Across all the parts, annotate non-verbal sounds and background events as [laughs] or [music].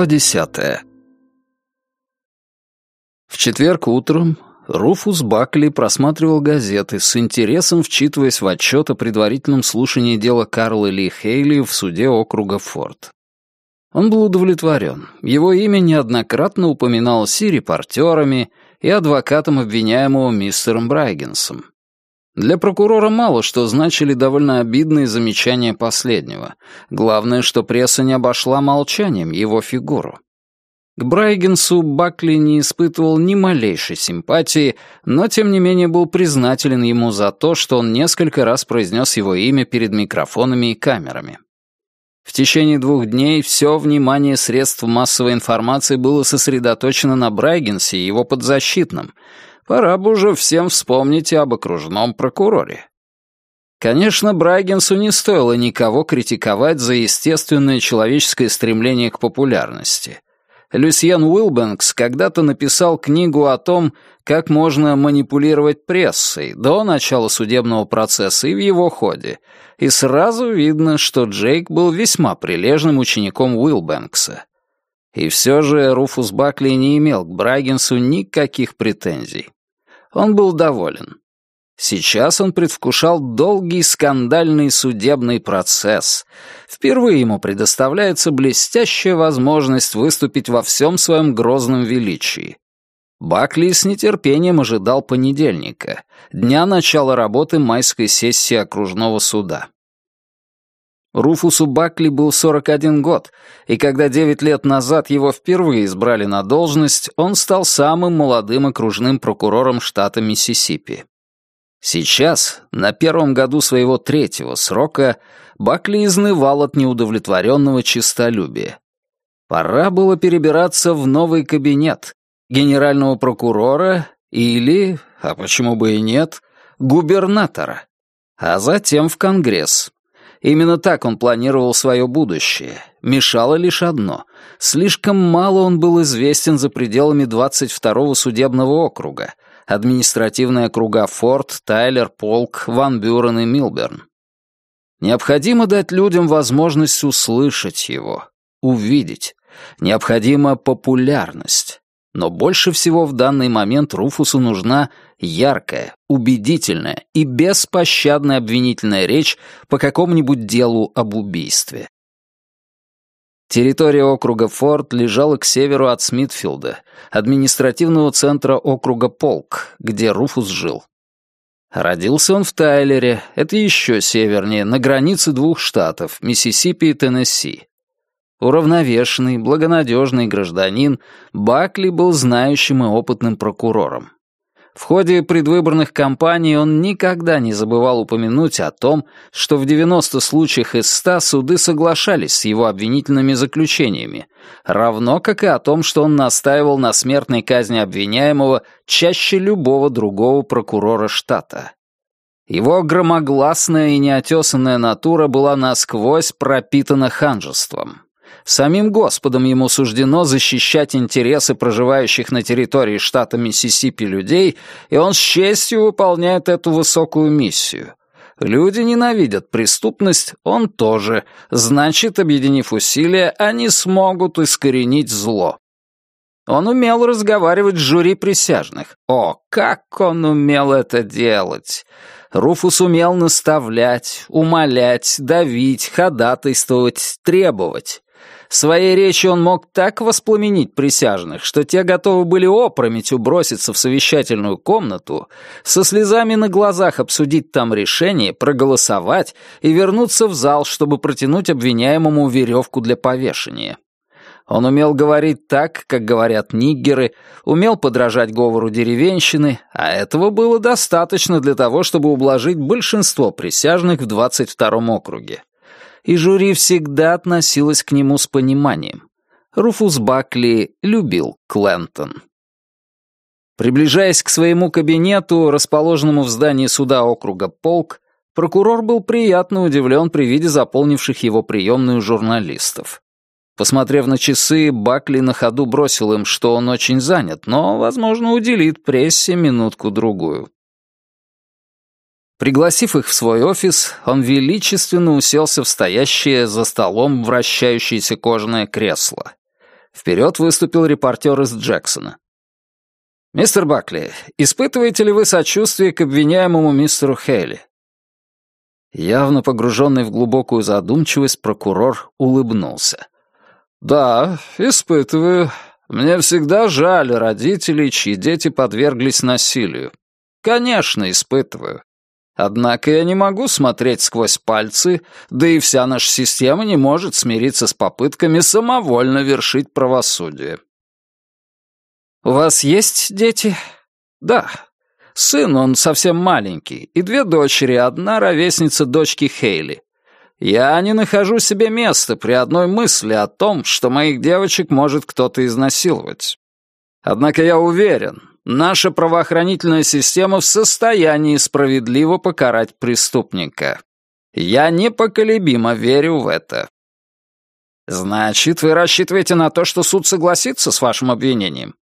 Глава десятая. В четверг утром Руфус Бакли просматривал газеты, с интересом вчитываясь в отчет о предварительном слушании дела Карла Ли Хейли в суде округа Форд. Он был удовлетворен. Его имя неоднократно упоминалось и репортерами, и адвокатом обвиняемого мистером Брайгенсом. Для прокурора мало что значили довольно обидные замечания последнего. Главное, что пресса не обошла молчанием его фигуру. К Брайгенсу Бакли не испытывал ни малейшей симпатии, но тем не менее был признателен ему за то, что он несколько раз произнес его имя перед микрофонами и камерами. В течение двух дней все внимание средств массовой информации было сосредоточено на Брайгенсе и его подзащитном — Пора бы уже всем вспомнить об окружном прокуроре. Конечно, Брайгенсу не стоило никого критиковать за естественное человеческое стремление к популярности. Люсьен Уилбенкс когда-то написал книгу о том, как можно манипулировать прессой до начала судебного процесса и в его ходе, и сразу видно, что Джейк был весьма прилежным учеником Уилбенкса. И все же Руфус Бакли не имел к Брайгенсу никаких претензий. Он был доволен. Сейчас он предвкушал долгий скандальный судебный процесс. Впервые ему предоставляется блестящая возможность выступить во всем своем грозном величии. Бакли с нетерпением ожидал понедельника, дня начала работы майской сессии окружного суда. Руфусу Бакли был 41 год, и когда 9 лет назад его впервые избрали на должность, он стал самым молодым окружным прокурором штата Миссисипи. Сейчас, на первом году своего третьего срока, Бакли изнывал от неудовлетворенного честолюбия. Пора было перебираться в новый кабинет генерального прокурора или, а почему бы и нет, губернатора, а затем в Конгресс. Именно так он планировал свое будущее. Мешало лишь одно. Слишком мало он был известен за пределами 22-го судебного округа. Административные округа Форт, Тайлер, Полк, Ван Бюрен и Милберн. Необходимо дать людям возможность услышать его, увидеть. Необходима популярность. Но больше всего в данный момент Руфусу нужна яркая, убедительная и беспощадная обвинительная речь по какому-нибудь делу об убийстве. Территория округа Форт лежала к северу от Смитфилда, административного центра округа Полк, где Руфус жил. Родился он в Тайлере, это еще севернее, на границе двух штатов, Миссисипи и Теннесси. Уравновешенный, благонадежный гражданин, Бакли был знающим и опытным прокурором. В ходе предвыборных кампаний он никогда не забывал упомянуть о том, что в 90 случаях из 100 суды соглашались с его обвинительными заключениями, равно как и о том, что он настаивал на смертной казни обвиняемого чаще любого другого прокурора штата. Его громогласная и неотесанная натура была насквозь пропитана ханжеством. Самим Господом ему суждено защищать интересы проживающих на территории штата Миссисипи людей, и он с честью выполняет эту высокую миссию. Люди ненавидят преступность, он тоже. Значит, объединив усилия, они смогут искоренить зло. Он умел разговаривать с жюри присяжных. О, как он умел это делать! Руфус умел наставлять, умолять, давить, ходатайствовать, требовать. Своей речью он мог так воспламенить присяжных, что те готовы были опрометью броситься в совещательную комнату, со слезами на глазах обсудить там решение, проголосовать и вернуться в зал, чтобы протянуть обвиняемому веревку для повешения. Он умел говорить так, как говорят ниггеры, умел подражать говору деревенщины, а этого было достаточно для того, чтобы ублажить большинство присяжных в 22-м округе и жюри всегда относилось к нему с пониманием. Руфус Бакли любил Клентон. Приближаясь к своему кабинету, расположенному в здании суда округа Полк, прокурор был приятно удивлен при виде заполнивших его приемную журналистов. Посмотрев на часы, Бакли на ходу бросил им, что он очень занят, но, возможно, уделит прессе минутку-другую. Пригласив их в свой офис, он величественно уселся в стоящее за столом вращающееся кожаное кресло. Вперед выступил репортер из Джексона. «Мистер Бакли, испытываете ли вы сочувствие к обвиняемому мистеру Хейли?» Явно погруженный в глубокую задумчивость, прокурор улыбнулся. «Да, испытываю. Мне всегда жаль родителей, чьи дети подверглись насилию. Конечно, испытываю. Однако я не могу смотреть сквозь пальцы, да и вся наша система не может смириться с попытками самовольно вершить правосудие. «У вас есть дети?» «Да. Сын, он совсем маленький, и две дочери, одна ровесница дочки Хейли. Я не нахожу себе места при одной мысли о том, что моих девочек может кто-то изнасиловать. Однако я уверен, наша правоохранительная система в состоянии справедливо покарать преступника. Я непоколебимо верю в это. Значит, вы рассчитываете на то, что суд согласится с вашим обвинением?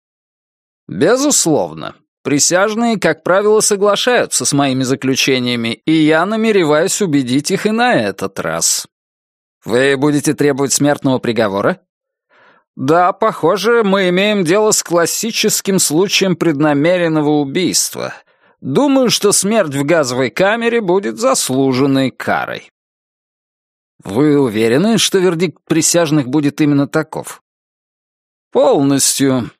Безусловно. Присяжные, как правило, соглашаются с моими заключениями, и я намереваюсь убедить их и на этот раз. Вы будете требовать смертного приговора? Да, похоже, мы имеем дело с классическим случаем преднамеренного убийства. Думаю, что смерть в газовой камере будет заслуженной карой. Вы уверены, что вердикт присяжных будет именно таков? Полностью.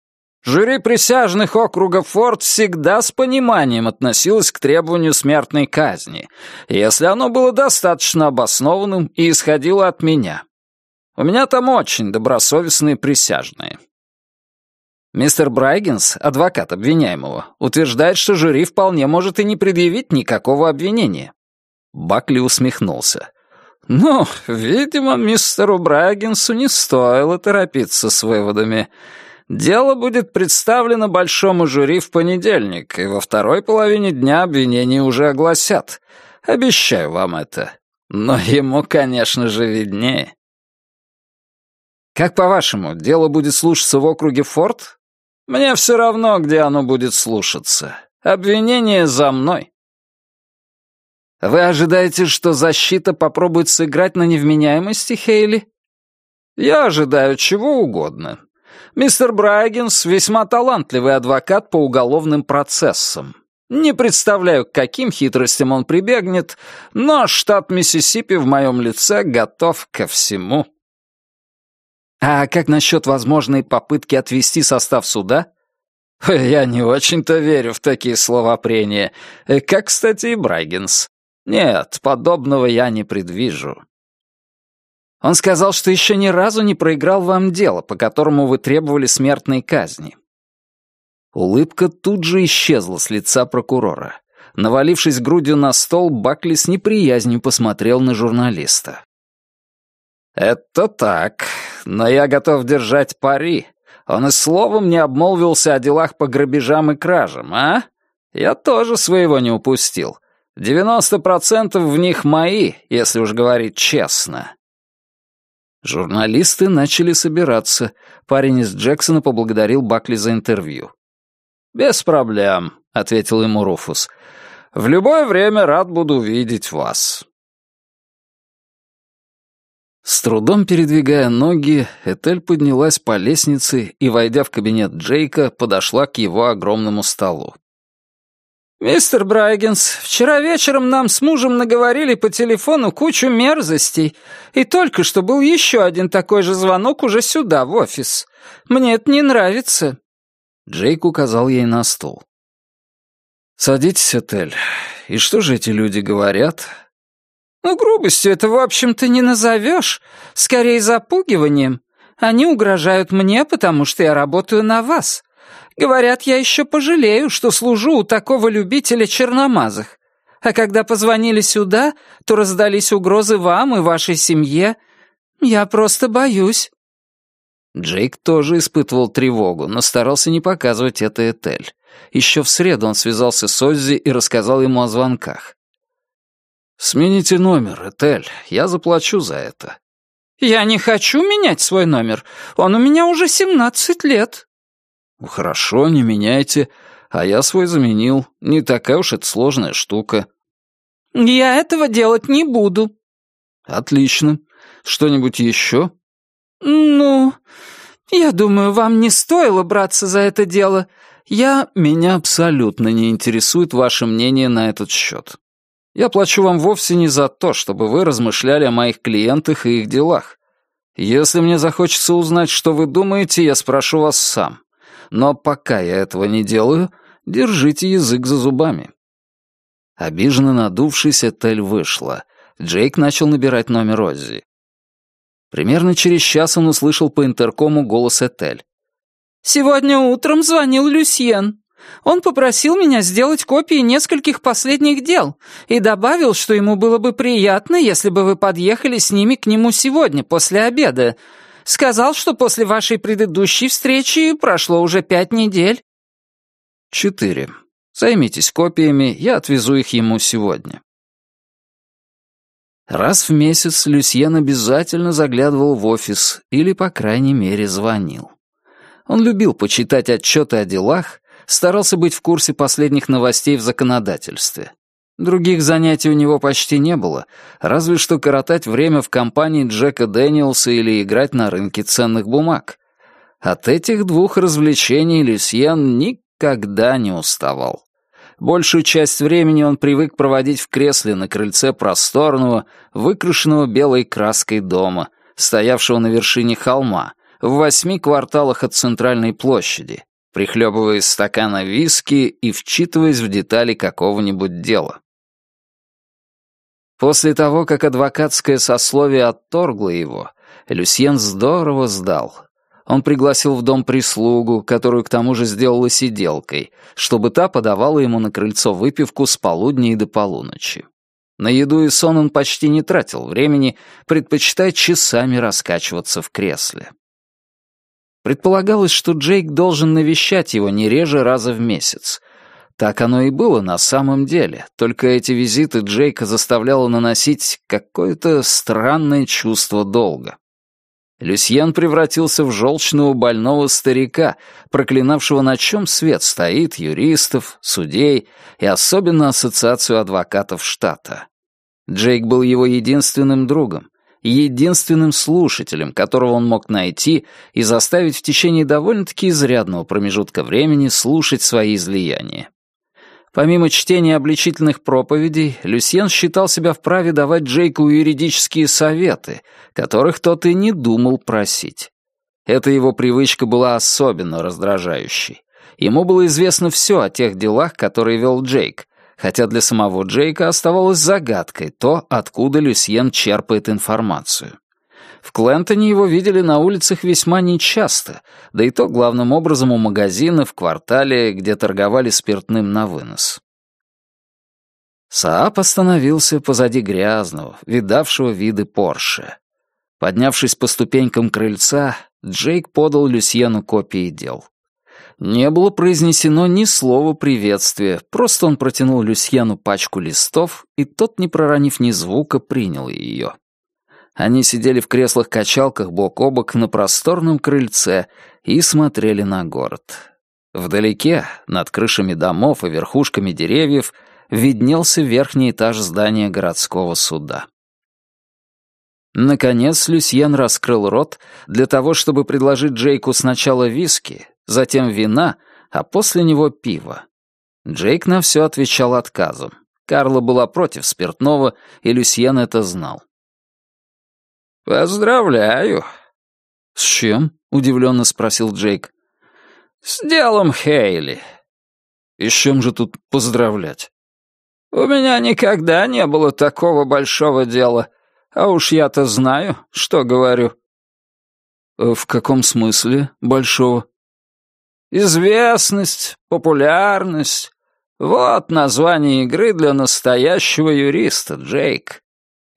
Жюри присяжных округа Форд всегда с пониманием относилось к требованию смертной казни, если оно было достаточно обоснованным и исходило от меня. У меня там очень добросовестные присяжные. Мистер Брайгенс, адвокат обвиняемого, утверждает, что жюри вполне может и не предъявить никакого обвинения. Бакли усмехнулся. «Ну, видимо, мистеру Брайгенсу не стоило торопиться с выводами. Дело будет представлено большому жюри в понедельник, и во второй половине дня обвинения уже огласят. Обещаю вам это. Но ему, конечно же, виднее». Как по-вашему, дело будет слушаться в округе Форт? Мне все равно, где оно будет слушаться. Обвинение за мной. Вы ожидаете, что защита попробует сыграть на невменяемости Хейли? Я ожидаю чего угодно. Мистер Брайгенс весьма талантливый адвокат по уголовным процессам. Не представляю, к каким хитростям он прибегнет, но штат Миссисипи в моем лице готов ко всему. А как насчет возможной попытки отвести состав суда? [laughs] Я не очень-то верю в такие слова прения. Как, кстати, и Брайгенс. Нет, подобного я не предвижу. Он сказал, что еще ни разу не проиграл вам дело, по которому вы требовали смертной казни. Улыбка тут же исчезла с лица прокурора. Навалившись грудью на стол, Бакли с неприязнью посмотрел на журналиста. «Это так, но я готов держать пари. Он и словом не обмолвился о делах по грабежам и кражам, а? Я тоже своего не упустил. Девяносто процентов в них мои, если уж говорить честно». Журналисты начали собираться. Парень из Джексона поблагодарил Бакли за интервью. «Без проблем», — ответил ему Руфус. «В любое время рад буду видеть вас». С трудом передвигая ноги, Этель поднялась по лестнице и, войдя в кабинет Джейка, подошла к его огромному столу. «Мистер Брайгенс, вчера вечером нам с мужем наговорили по телефону кучу мерзостей, и только что был еще один такой же звонок уже сюда, в офис. Мне это не нравится». Джейк указал ей на стул. «Садитесь, Этель. И что же эти люди говорят?» Ну, грубостью это, в общем-то, не назовешь. Скорее, запугиванием. Они угрожают мне, потому что я работаю на вас. Говорят, я еще пожалею, что служу у такого любителя черномазых. А когда позвонили сюда, то раздались угрозы вам и вашей семье. Я просто боюсь». Джейк тоже испытывал тревогу, но старался не показывать это Этель. Еще в среду он связался с Оззи и рассказал ему о звонках. «Смените номер, Этель, я заплачу за это». «Я не хочу менять свой номер, он у меня уже семнадцать лет». «Хорошо, не меняйте, а я свой заменил, не такая уж это сложная штука». «Я этого делать не буду». «Отлично. Что-нибудь еще?» «Ну, «Я думаю, вам не стоило браться за это дело. Я...» «Меня абсолютно не интересует ваше мнение на этот счет. Я плачу вам вовсе не за то, чтобы вы размышляли о моих клиентах и их делах. Если мне захочется узнать, что вы думаете, я спрошу вас сам. Но пока я этого не делаю, держите язык за зубами». Обиженно надувшись, Этель вышла. Джейк начал набирать номер Оззи. Примерно через час он услышал по интеркому голос Этель. «Сегодня утром звонил Люсьен. Он попросил меня сделать копии нескольких последних дел и добавил, что ему было бы приятно, если бы вы подъехали с ними к нему сегодня, после обеда. Сказал, что после вашей предыдущей встречи прошло уже пять недель». «Четыре. Займитесь копиями, я отвезу их ему сегодня». Раз в месяц Люсьен обязательно заглядывал в офис или, по крайней мере, звонил. Он любил почитать отчеты о делах, старался быть в курсе последних новостей в законодательстве. Других занятий у него почти не было, разве что коротать время в компании Джека Дэниелса или играть на рынке ценных бумаг. От этих двух развлечений Люсьен никогда не уставал. Большую часть времени он привык проводить в кресле на крыльце просторного, выкрашенного белой краской дома, стоявшего на вершине холма, в восьми кварталах от центральной площади, прихлебывая из стакана виски и вчитываясь в детали какого-нибудь дела. После того, как адвокатское сословие отторгло его, Люсьен здорово сдал, он пригласил в дом прислугу, которую к тому же сделала сиделкой, чтобы та подавала ему на крыльцо выпивку с полудня и до полуночи. На еду и сон он почти не тратил времени, предпочитая часами раскачиваться в кресле. Предполагалось, что Джейк должен навещать его не реже раза в месяц. Так оно и было на самом деле, только эти визиты Джейка заставляло наносить какое-то странное чувство долга. Люсьен превратился в желчного больного старика, проклинавшего на чем свет стоит юристов, судей и особенно ассоциацию адвокатов штата. Джейк был его единственным другом, единственным слушателем, которого он мог найти и заставить в течение довольно-таки изрядного промежутка времени слушать свои излияния. Помимо чтения обличительных проповедей, Люсьен считал себя вправе давать Джейку юридические советы, которых тот и не думал просить. Эта его привычка была особенно раздражающей. Ему было известно все о тех делах, которые вел Джейк, хотя для самого Джейка оставалось загадкой то, откуда Люсьен черпает информацию. В Клентоне его видели на улицах весьма нечасто, да и то главным образом у магазина в квартале, где торговали спиртным на вынос. Саап остановился позади грязного, видавшего виды Порше. Поднявшись по ступенькам крыльца, Джейк подал Люсьену копии дел. Не было произнесено ни слова приветствия, просто он протянул Люсьену пачку листов, и тот, не проронив ни звука, принял ее. Они сидели в креслах-качалках бок о бок на просторном крыльце и смотрели на город. Вдалеке, над крышами домов и верхушками деревьев, виднелся верхний этаж здания городского суда. Наконец Люсьен раскрыл рот для того, чтобы предложить Джейку сначала виски, затем вина, а после него пиво. Джейк на все отвечал отказом. Карла была против спиртного, и Люсьен это знал. «Поздравляю». «С чем?» — удивленно спросил Джейк. «С делом Хейли». «И с чем же тут поздравлять?» «У меня никогда не было такого большого дела, а уж я-то знаю, что говорю». «В каком смысле большого?» «Известность, популярность. Вот название игры для настоящего юриста, Джейк.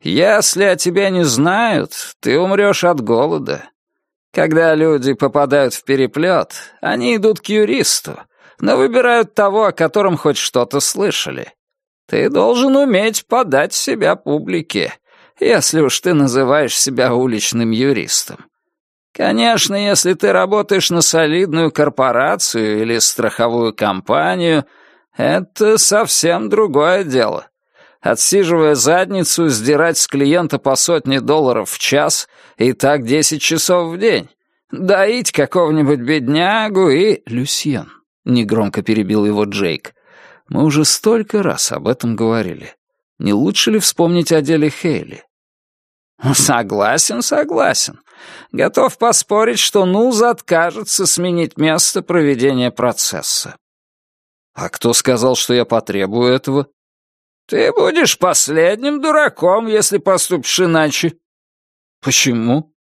Если о тебе не знают, ты умрешь от голода. Когда люди попадают в переплет, они идут к юристу, но выбирают того, о котором хоть что-то слышали. Ты должен уметь подать себя публике, если уж ты называешь себя уличным юристом. Конечно, если ты работаешь на солидную корпорацию или страховую компанию, это совсем другое дело отсиживая задницу, сдирать с клиента по сотне долларов в час и так десять часов в день. Доить какого-нибудь беднягу и...» «Люсьен», — негромко перебил его Джейк. «Мы уже столько раз об этом говорили. Не лучше ли вспомнить о деле Хейли?» «Согласен, согласен. Готов поспорить, что Нуз откажется сменить место проведения процесса». «А кто сказал, что я потребую этого?» «Ты будешь последним дураком, если поступишь иначе». «Почему?»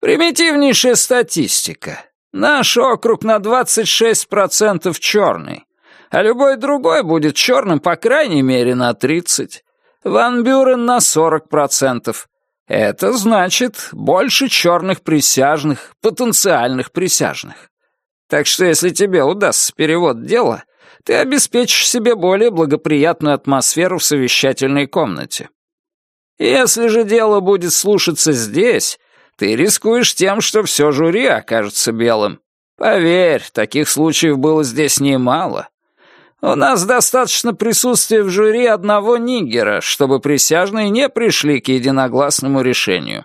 «Примитивнейшая статистика. Наш округ на 26% черный, а любой другой будет черным по крайней мере на 30%. Ван Бюрен на 40%. Это значит больше черных присяжных, потенциальных присяжных. Так что если тебе удастся перевод дела, ты обеспечишь себе более благоприятную атмосферу в совещательной комнате. Если же дело будет слушаться здесь, ты рискуешь тем, что все жюри окажется белым. Поверь, таких случаев было здесь немало. У нас достаточно присутствия в жюри одного нигера, чтобы присяжные не пришли к единогласному решению.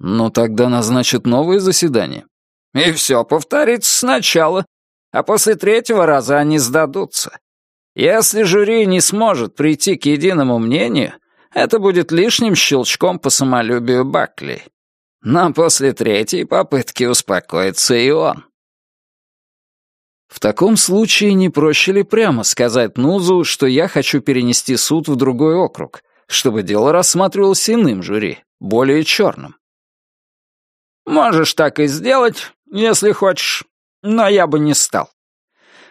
Ну, тогда назначат новое заседание. И все повторится сначала, а после третьего раза они сдадутся. Если жюри не сможет прийти к единому мнению, это будет лишним щелчком по самолюбию Бакли. Но после третьей попытки успокоится и он. В таком случае не проще ли прямо сказать Нузу, что я хочу перенести суд в другой округ, чтобы дело рассматривалось иным жюри, более черным? Можешь так и сделать, если хочешь, но я бы не стал.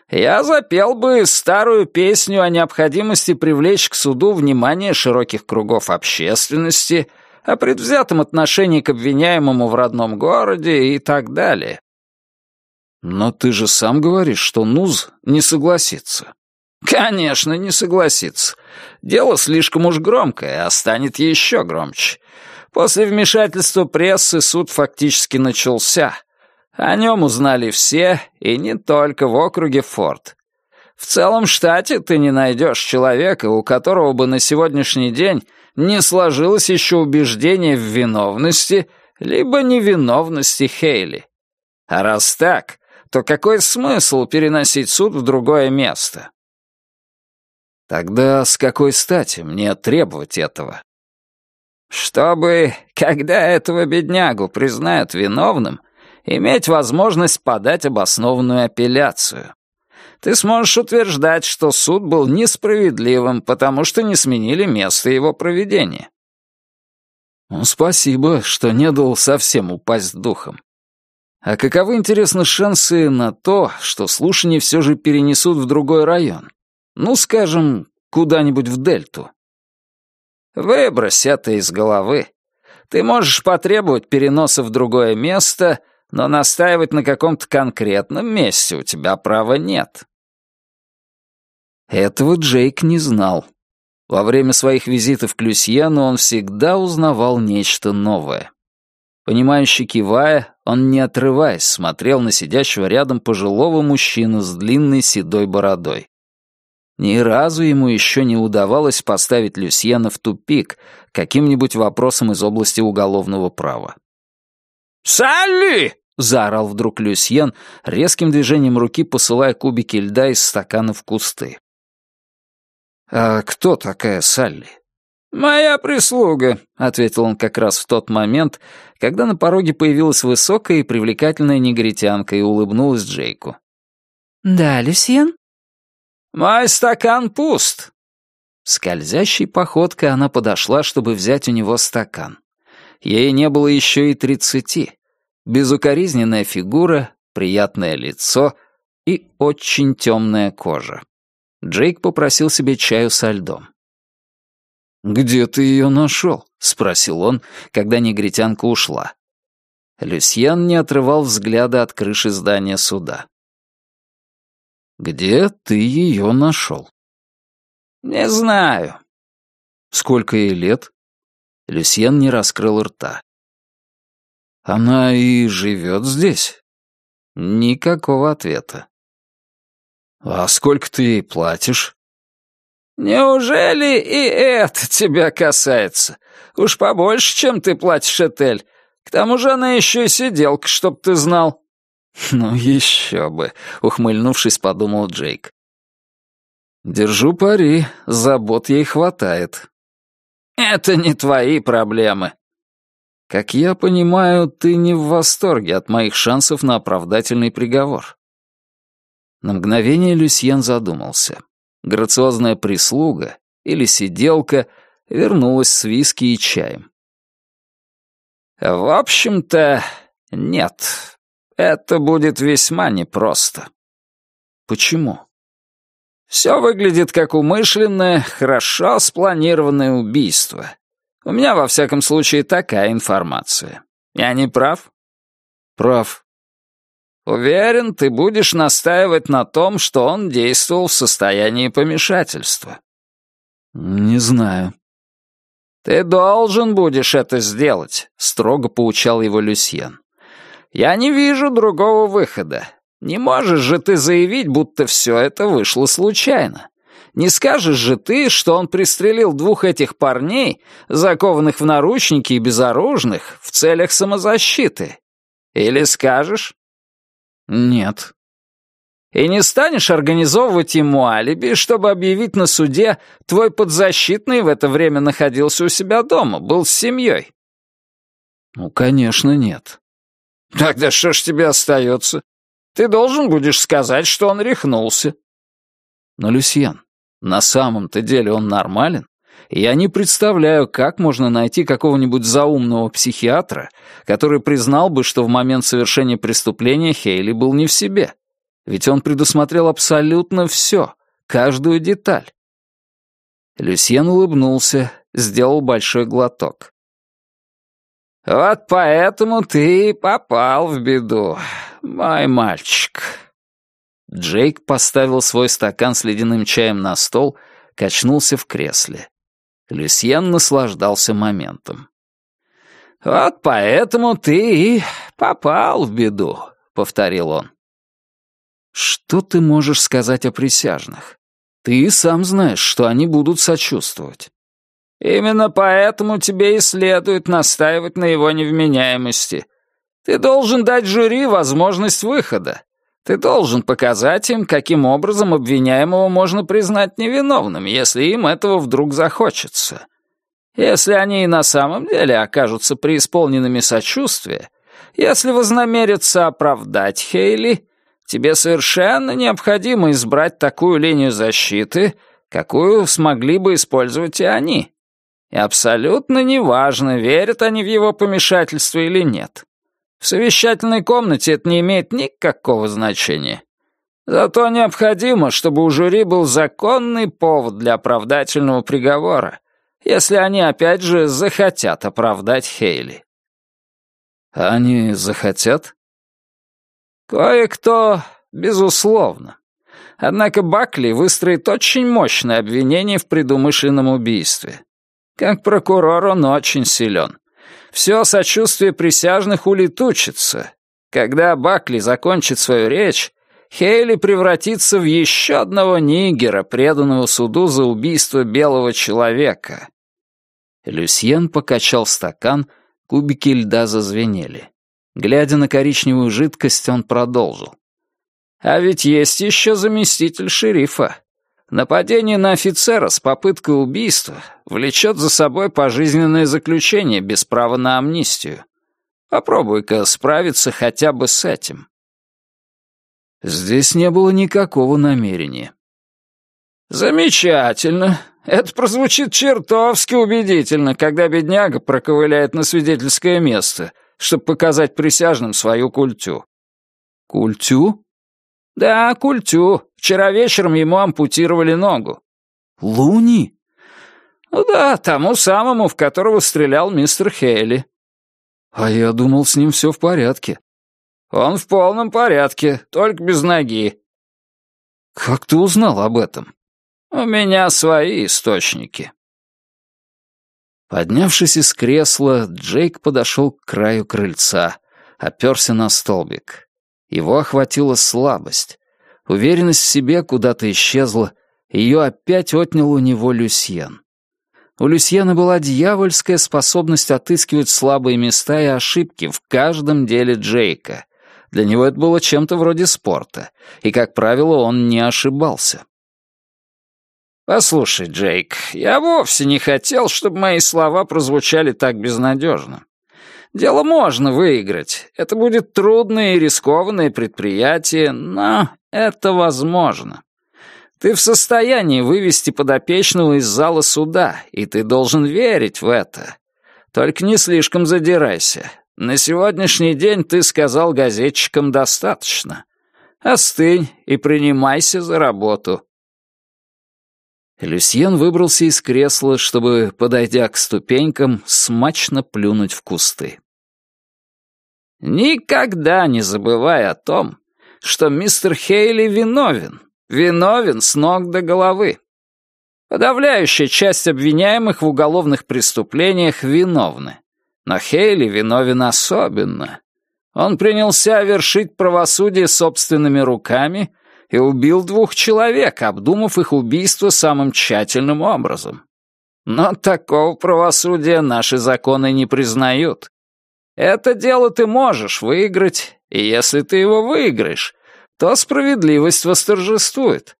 Я запел бы старую песню о необходимости привлечь к суду внимание широких кругов общественности, о предвзятом отношении к обвиняемому в родном городе и так далее. Но ты же сам говоришь, что НУЗ не согласится. Конечно, не согласится. Дело слишком уж громкое, а станет еще громче. После вмешательства прессы суд фактически начался. О нем узнали все, и не только в округе Форд. В целом штате ты не найдешь человека, у которого бы на сегодняшний день не сложилось еще убеждение в виновности либо невиновности Хейли. А раз так, то какой смысл переносить суд в другое место? Тогда с какой стати мне требовать этого? Чтобы, когда этого беднягу признают виновным, иметь возможность подать обоснованную апелляцию. Ты сможешь утверждать, что суд был несправедливым, потому что не сменили место его проведения. Ну, спасибо, что не дал совсем упасть духом. А каковы, интересно, шансы на то, что слушания все же перенесут в другой район? Ну, скажем, куда-нибудь в Дельту. Выбрось это из головы. Ты можешь потребовать переноса в другое место, но настаивать на каком-то конкретном месте у тебя права нет. Этого Джейк не знал. Во время своих визитов к Люсьену он всегда узнавал нечто новое. Понимающе кивая, он, не отрываясь, смотрел на сидящего рядом пожилого мужчину с длинной седой бородой. Ни разу ему еще не удавалось поставить Люсьена в тупик каким-нибудь вопросом из области уголовного права. «Салли!» — заорал вдруг Люсьен, резким движением руки посылая кубики льда из стакана в кусты. «А кто такая Салли?» «Моя прислуга», — ответил он как раз в тот момент, когда на пороге появилась высокая и привлекательная негритянка и улыбнулась Джейку. «Да, Люсьен?» «Мой стакан пуст». Скользящей походкой она подошла, чтобы взять у него стакан. Ей не было еще и тридцати. Безукоризненная фигура, приятное лицо и очень темная кожа. Джейк попросил себе чаю со льдом. «Где ты ее нашел?» — спросил он, когда негритянка ушла. Люсьен не отрывал взгляда от крыши здания суда. «Где ты ее нашел?» «Не знаю». «Сколько ей лет?» Люсьен не раскрыл рта. «Она и живет здесь?» Никакого ответа. «А сколько ты ей платишь?» «Неужели и это тебя касается? Уж побольше, чем ты платишь Этель. К тому же она еще и сиделка, чтоб ты знал». [laughs] «Ну еще бы», — ухмыльнувшись, подумал Джейк. «Держу пари, забот ей хватает». «Это не твои проблемы». «Как я понимаю, ты не в восторге от моих шансов на оправдательный приговор». На мгновение Люсьен задумался. Грациозная прислуга или сиделка вернулась с виски и чаем. «В общем-то, нет. Это будет весьма непросто». «Почему?» «Все выглядит как умышленное, хорошо спланированное убийство. У меня, во всяком случае, такая информация. Я не прав?» «Прав. Уверен, ты будешь настаивать на том, что он действовал в состоянии помешательства. Не знаю. Ты должен будешь это сделать, строго поучал его Люсьен. Я не вижу другого выхода. Не можешь же ты заявить, будто все это вышло случайно. Не скажешь же ты, что он пристрелил двух этих парней, закованных в наручники и безоружных, в целях самозащиты. Или скажешь? «Нет». «И не станешь организовывать ему алиби, чтобы объявить на суде, твой подзащитный в это время находился у себя дома, был с семьей?» «Ну, конечно, нет». «Тогда что ж тебе остается? Ты должен будешь сказать, что он рехнулся». «Но, Люсьен, на самом-то деле он нормален?» Я не представляю, как можно найти какого-нибудь заумного психиатра, который признал бы, что в момент совершения преступления Хейли был не в себе. Ведь он предусмотрел абсолютно все, каждую деталь. Люсьен улыбнулся, сделал большой глоток. «Вот поэтому ты и попал в беду, мой мальчик». Джейк поставил свой стакан с ледяным чаем на стол, качнулся в кресле. Люсьен наслаждался моментом. «Вот поэтому ты и попал в беду», — повторил он. «Что ты можешь сказать о присяжных? Ты сам знаешь, что они будут сочувствовать». «Именно поэтому тебе и следует настаивать на его невменяемости. Ты должен дать жюри возможность выхода. Ты должен показать им, каким образом обвиняемого можно признать невиновным, если им этого вдруг захочется. Если они и на самом деле окажутся преисполненными сочувствия, если вознамерятся оправдать Хейли, тебе совершенно необходимо избрать такую линию защиты, какую смогли бы использовать и они. И абсолютно неважно, верят они в его помешательство или нет. В совещательной комнате это не имеет никакого значения. Зато необходимо, чтобы у жюри был законный повод для оправдательного приговора, если они опять же захотят оправдать Хейли. Они захотят? Кое-кто, безусловно. Однако Бакли выстроит очень мощное обвинение в предумышленном убийстве. Как прокурор он очень силен все сочувствие присяжных улетучится. Когда Бакли закончит свою речь, Хейли превратится в еще одного нигера, преданного суду за убийство белого человека. Люсьен покачал стакан, кубики льда зазвенели. Глядя на коричневую жидкость, он продолжил. «А ведь есть еще заместитель шерифа. Нападение на офицера с попыткой убийства влечет за собой пожизненное заключение без права на амнистию. Попробуй-ка справиться хотя бы с этим. Здесь не было никакого намерения. Замечательно. Это прозвучит чертовски убедительно, когда бедняга проковыляет на свидетельское место, чтобы показать присяжным свою культю. Культю? Да, культю. Вчера вечером ему ампутировали ногу». «Луни?» «Ну да, тому самому, в которого стрелял мистер Хейли». «А я думал, с ним все в порядке». «Он в полном порядке, только без ноги». «Как ты узнал об этом?» «У меня свои источники». Поднявшись из кресла, Джейк подошел к краю крыльца, оперся на столбик. Его охватила слабость. Уверенность в себе куда-то исчезла, ее опять отнял у него Люсьен. У Люсьена была дьявольская способность отыскивать слабые места и ошибки в каждом деле Джейка. Для него это было чем-то вроде спорта, и, как правило, он не ошибался. «Послушай, Джейк, я вовсе не хотел, чтобы мои слова прозвучали так безнадежно. Дело можно выиграть. Это будет трудное и рискованное предприятие, но это возможно. Ты в состоянии вывести подопечного из зала суда, и ты должен верить в это. Только не слишком задирайся. На сегодняшний день ты сказал газетчикам достаточно. Остынь и принимайся за работу». Люсьен выбрался из кресла, чтобы, подойдя к ступенькам, смачно плюнуть в кусты. «Никогда не забывай о том, что мистер Хейли виновен, виновен с ног до головы. Подавляющая часть обвиняемых в уголовных преступлениях виновны. Но Хейли виновен особенно. Он принялся вершить правосудие собственными руками и убил двух человек, обдумав их убийство самым тщательным образом. Но такого правосудия наши законы не признают. Это дело ты можешь выиграть, и если ты его выиграешь, то справедливость восторжествует.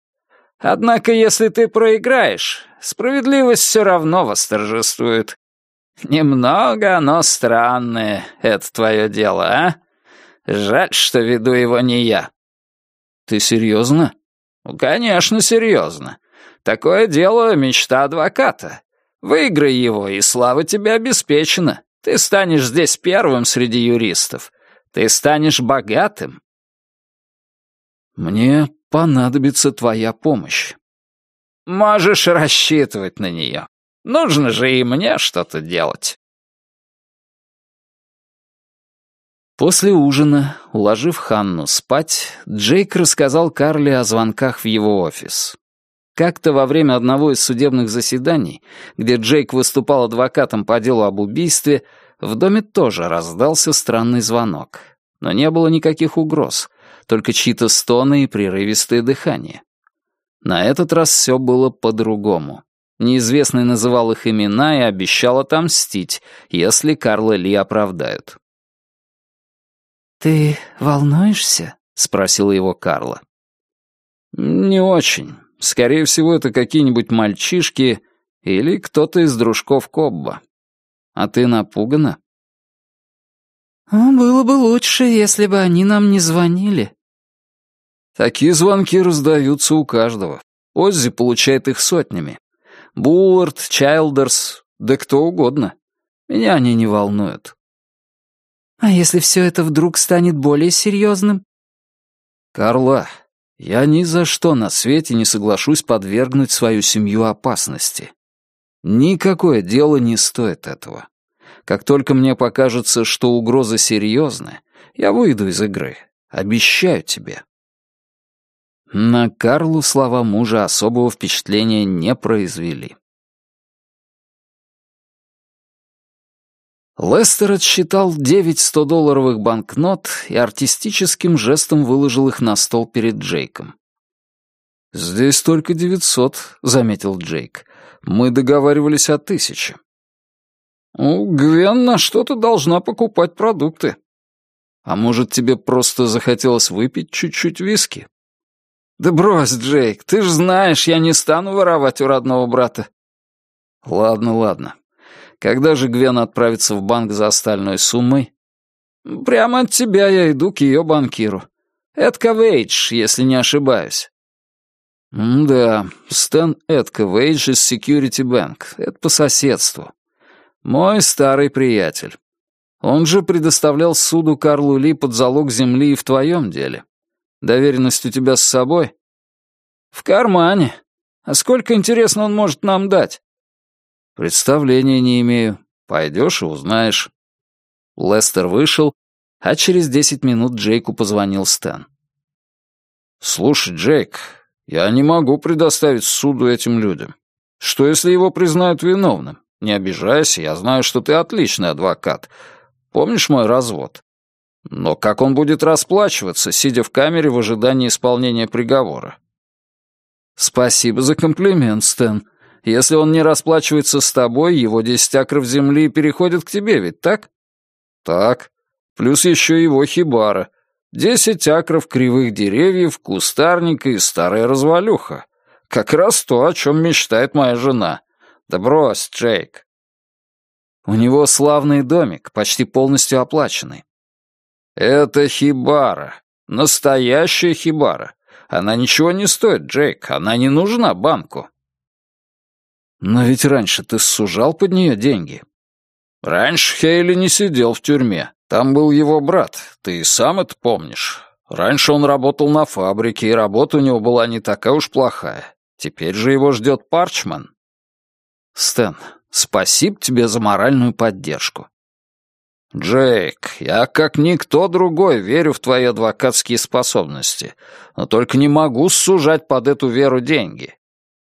Однако, если ты проиграешь, справедливость все равно восторжествует. Немного оно странное, это твое дело, а? Жаль, что веду его не я. Ты серьезно? Ну, конечно, серьезно. Такое дело — мечта адвоката. Выиграй его, и слава тебе обеспечена. Ты станешь здесь первым среди юристов. Ты станешь богатым. Мне понадобится твоя помощь. Можешь рассчитывать на нее. Нужно же и мне что-то делать. После ужина, уложив Ханну спать, Джейк рассказал Карле о звонках в его офис. Как-то во время одного из судебных заседаний, где Джейк выступал адвокатом по делу об убийстве, в доме тоже раздался странный звонок. Но не было никаких угроз, только чьи-то стоны и прерывистое дыхание. На этот раз все было по-другому. Неизвестный называл их имена и обещал отомстить, если Карла Ли оправдают. «Ты волнуешься?» — спросила его Карла. «Не очень. Скорее всего, это какие-нибудь мальчишки или кто-то из дружков Кобба. А ты напугана?» «Было бы лучше, если бы они нам не звонили». Такие звонки раздаются у каждого. Оззи получает их сотнями. Буллард, Чайлдерс, да кто угодно. Меня они не волнуют. А если все это вдруг станет более серьезным? Карла, я ни за что на свете не соглашусь подвергнуть свою семью опасности. Никакое дело не стоит этого. Как только мне покажется, что угроза серьезная, я выйду из игры. Обещаю тебе. На Карлу слова мужа особого впечатления не произвели. Лестер отсчитал девять сто-долларовых банкнот и артистическим жестом выложил их на стол перед Джейком. «Здесь только девятьсот», — заметил Джейк. «Мы договаривались о тысяче». «У Гвен что-то должна покупать продукты». «А может, тебе просто захотелось выпить чуть-чуть виски?» «Да брось, Джейк, ты ж знаешь, я не стану воровать у родного брата». «Ладно, ладно. Когда же Гвен отправится в банк за остальной суммой? Прямо от тебя я иду к ее банкиру. Эдка Вейдж, если не ошибаюсь. да, Стэн Эдка Вейдж из Security Bank. Это по соседству. Мой старый приятель. Он же предоставлял суду Карлу Ли под залог земли и в твоем деле. Доверенность у тебя с собой? В кармане. А сколько, интересно, он может нам дать? «Представления не имею. Пойдешь и узнаешь». Лестер вышел, а через десять минут Джейку позвонил Стэн. «Слушай, Джейк, я не могу предоставить суду этим людям. Что, если его признают виновным? Не обижайся, я знаю, что ты отличный адвокат. Помнишь мой развод? Но как он будет расплачиваться, сидя в камере в ожидании исполнения приговора?» «Спасибо за комплимент, Стэн. Если он не расплачивается с тобой, его десять акров земли переходят к тебе, ведь так? Так. Плюс еще его хибара. Десять акров кривых деревьев, кустарника и старая развалюха. Как раз то, о чем мечтает моя жена. Да брось, Джейк. У него славный домик, почти полностью оплаченный. Это хибара. Настоящая хибара. Она ничего не стоит, Джейк. Она не нужна банку. Но ведь раньше ты сужал под нее деньги. Раньше Хейли не сидел в тюрьме. Там был его брат. Ты и сам это помнишь. Раньше он работал на фабрике, и работа у него была не такая уж плохая. Теперь же его ждет Парчман. Стэн, спасибо тебе за моральную поддержку. «Джейк, я как никто другой верю в твои адвокатские способности, но только не могу сужать под эту веру деньги.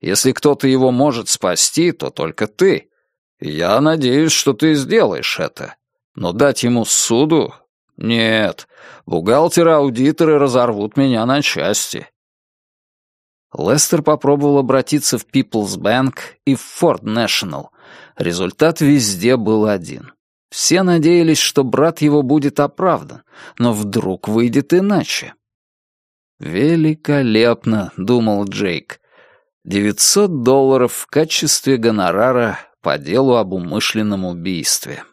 Если кто-то его может спасти, то только ты. я надеюсь, что ты сделаешь это. Но дать ему суду? Нет. Бухгалтеры-аудиторы разорвут меня на части. Лестер попробовал обратиться в People's Bank и в Ford National. Результат везде был один. Все надеялись, что брат его будет оправдан, но вдруг выйдет иначе. «Великолепно», — думал Джейк. 900 долларов в качестве гонорара по делу об умышленном убийстве.